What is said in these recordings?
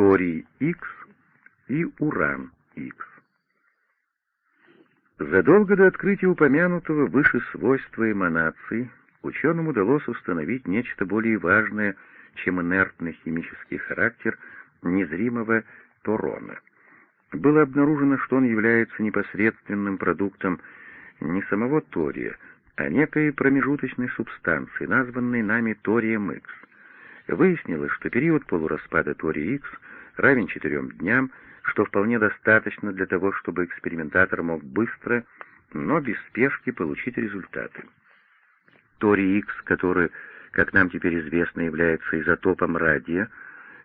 торий-Х и уран-Х. Задолго до открытия упомянутого выше свойства эманаций ученым удалось установить нечто более важное, чем инертный химический характер незримого торона. Было обнаружено, что он является непосредственным продуктом не самого тория, а некой промежуточной субстанции, названной нами торием Х. Выяснилось, что период полураспада тория Х равен четырем дням, что вполне достаточно для того, чтобы экспериментатор мог быстро, но без спешки получить результаты. Торий Х, который, как нам теперь известно, является изотопом радия,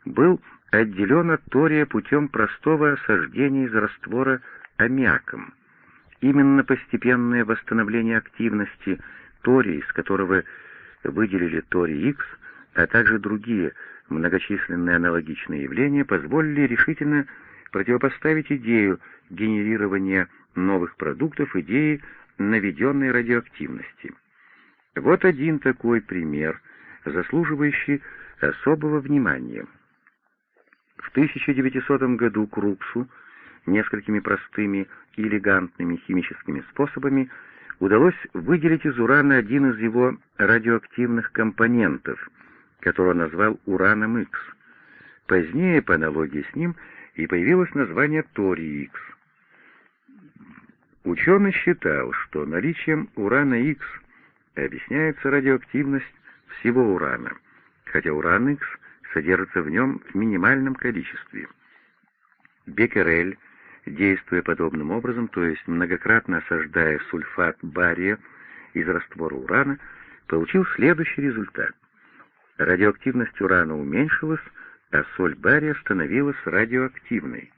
был отделен от тория путем простого осаждения из раствора аммиаком. Именно постепенное восстановление активности тория, из которого выделили торий Х, а также другие многочисленные аналогичные явления, позволили решительно противопоставить идею генерирования новых продуктов идее наведенной радиоактивности. Вот один такой пример, заслуживающий особого внимания. В 1900 году Крупсу несколькими простыми и элегантными химическими способами удалось выделить из урана один из его радиоактивных компонентов, который он назвал ураном Х. Позднее, по аналогии с ним, и появилось название торий-Х. Ученый считал, что наличием урана Х объясняется радиоактивность всего урана, хотя уран Х содержится в нем в минимальном количестве. Беккерель, действуя подобным образом, то есть многократно осаждая сульфат бария из раствора урана, получил следующий результат. Радиоактивность урана уменьшилась, а соль бария становилась радиоактивной.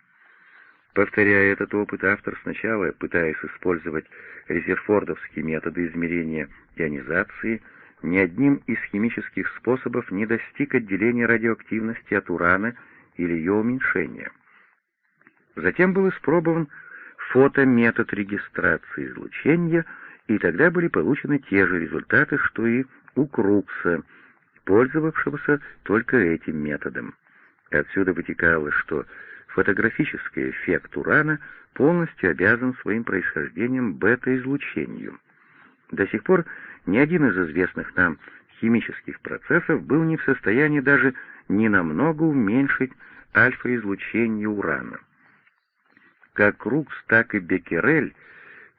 Повторяя этот опыт, автор сначала, пытаясь использовать резерфордовские методы измерения ионизации, ни одним из химических способов не достиг отделения радиоактивности от урана или ее уменьшения. Затем был испробован фотометод регистрации излучения, и тогда были получены те же результаты, что и у Крукса, пользовавшегося только этим методом. Отсюда вытекало, что фотографический эффект урана полностью обязан своим происхождением бета-излучению. До сих пор ни один из известных нам химических процессов был не в состоянии даже ненамного уменьшить альфа-излучение урана. Как Крукс, так и Беккерель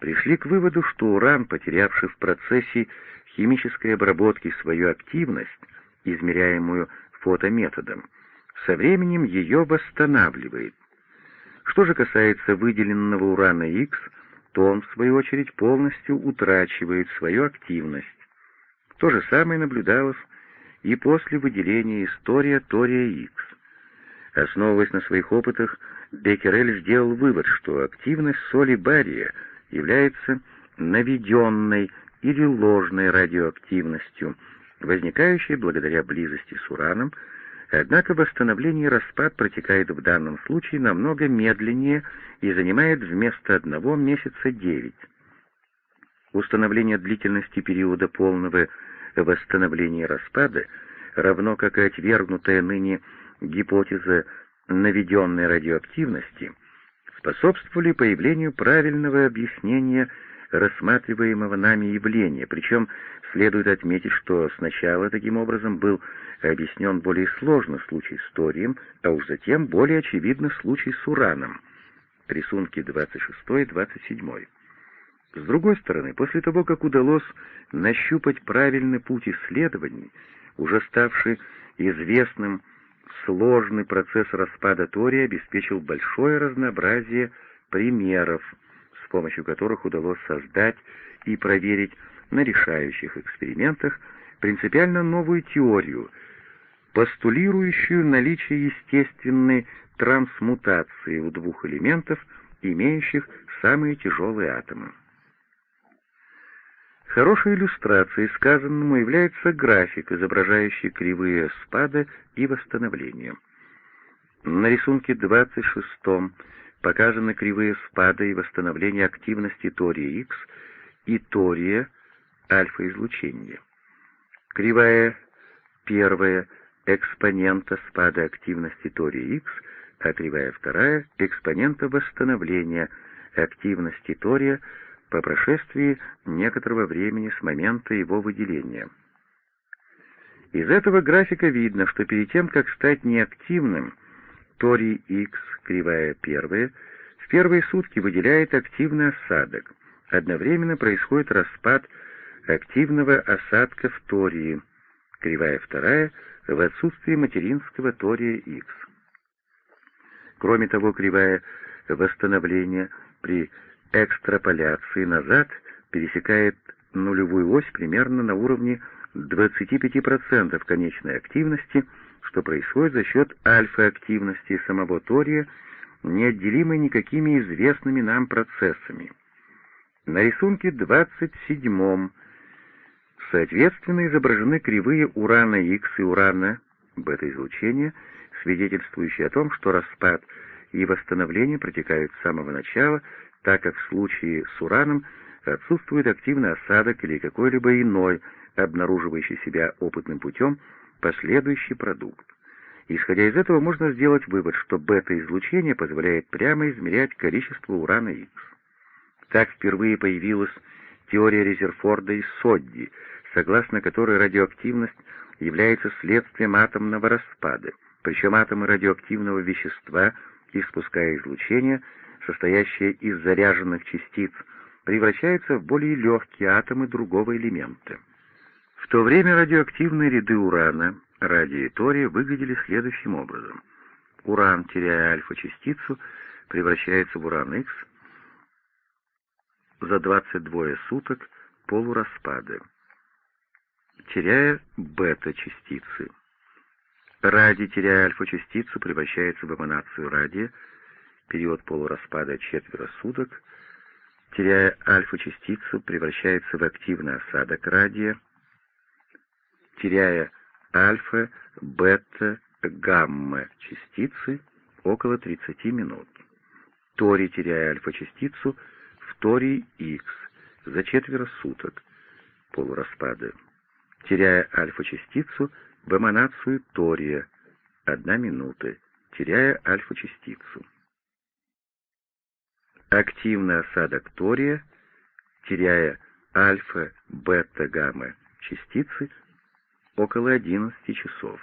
пришли к выводу, что уран, потерявший в процессе химической обработки свою активность, измеряемую фотометодом, со временем ее восстанавливает. Что же касается выделенного урана Х, то он, в свою очередь, полностью утрачивает свою активность. То же самое наблюдалось и после выделения история тория Х. Основываясь на своих опытах, Беккерель сделал вывод, что активность соли бария является наведенной или ложной радиоактивностью, возникающей благодаря близости с ураном, Однако восстановление и распад протекает в данном случае намного медленнее и занимает вместо одного месяца девять. Установление длительности периода полного восстановления и распада, равно как и отвергнутая ныне гипотеза наведенной радиоактивности, способствовали появлению правильного объяснения рассматриваемого нами явления, причем следует отметить, что сначала таким образом был объяснен более сложный случай с торием, а уж затем более очевидный случай с ураном. Рисунки 26 и 27. С другой стороны, после того, как удалось нащупать правильный путь исследований, уже ставший известным сложный процесс распада тория обеспечил большое разнообразие примеров, с помощью которых удалось создать и проверить на решающих экспериментах принципиально новую теорию, постулирующую наличие естественной трансмутации у двух элементов, имеющих самые тяжелые атомы. Хорошей иллюстрацией сказанному является график, изображающий кривые спада и восстановления. На рисунке 26 показаны кривые спада и восстановления активности тория Х и тория альфа-излучения. Кривая первая экспонента спада активности тория X, а кривая вторая — экспонента восстановления активности тория по прошествии некоторого времени с момента его выделения. Из этого графика видно, что перед тем, как стать неактивным, торий X, кривая первая, в первые сутки выделяет активный осадок. Одновременно происходит распад активного осадка в тории, кривая вторая, в отсутствии материнского тория X. Кроме того, кривая восстановления при экстраполяции назад пересекает нулевую ось примерно на уровне 25% конечной активности, что происходит за счет альфа-активности самого тория, неотделимой никакими известными нам процессами. На рисунке 27 соответственно изображены кривые урана Х и урана бета-излучения, свидетельствующие о том, что распад и восстановление протекают с самого начала, так как в случае с ураном отсутствует активный осадок или какой-либо иной, обнаруживающий себя опытным путем, последующий продукт. Исходя из этого, можно сделать вывод, что бета-излучение позволяет прямо измерять количество урана Х. Так впервые появилась теория Резерфорда и Содди, согласно которой радиоактивность является следствием атомного распада, причем атомы радиоактивного вещества, испуская излучение, состоящее из заряженных частиц, превращаются в более легкие атомы другого элемента. В то время радиоактивные ряды урана, радия и тория выглядели следующим образом. Уран, теряя альфа-частицу, превращается в уран Х за 22 суток полураспада, теряя бета-частицы. Радий, теряя альфа-частицу, превращается в эманацию радия, период полураспада четверо суток, теряя альфа-частицу, превращается в активный осадок радия, теряя альфа, бета, гамма частицы около 30 минут. Тори, теряя альфа-частицу, в торий Х за четверо суток полураспада, теряя альфа-частицу в эманацию тория одна минута, теряя альфа-частицу. Активный осадок тория, теряя альфа, бета, гамма частицы около 11 часов.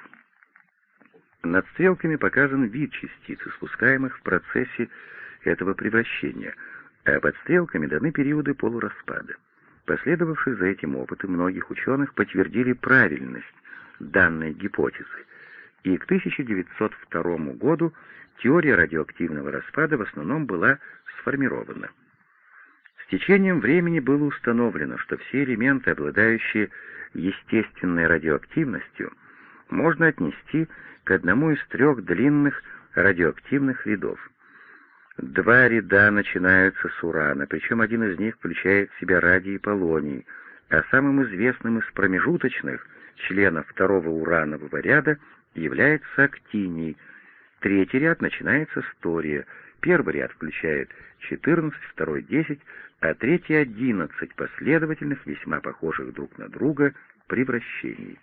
Над стрелками показан вид частиц, испускаемых в процессе этого превращения, а под стрелками даны периоды полураспада. Последовавшие за этим опыты многих ученых подтвердили правильность данной гипотезы, и к 1902 году теория радиоактивного распада в основном была сформирована. С течением времени было установлено, что все элементы, обладающие естественной радиоактивностью, можно отнести к одному из трех длинных радиоактивных рядов. Два ряда начинаются с урана, причем один из них включает в себя радий и полоний, а самым известным из промежуточных членов второго уранового ряда является актиний. Третий ряд начинается с тория. Первый ряд включает 14, второй — 10, а третий — 11 последовательных, весьма похожих друг на друга, превращений.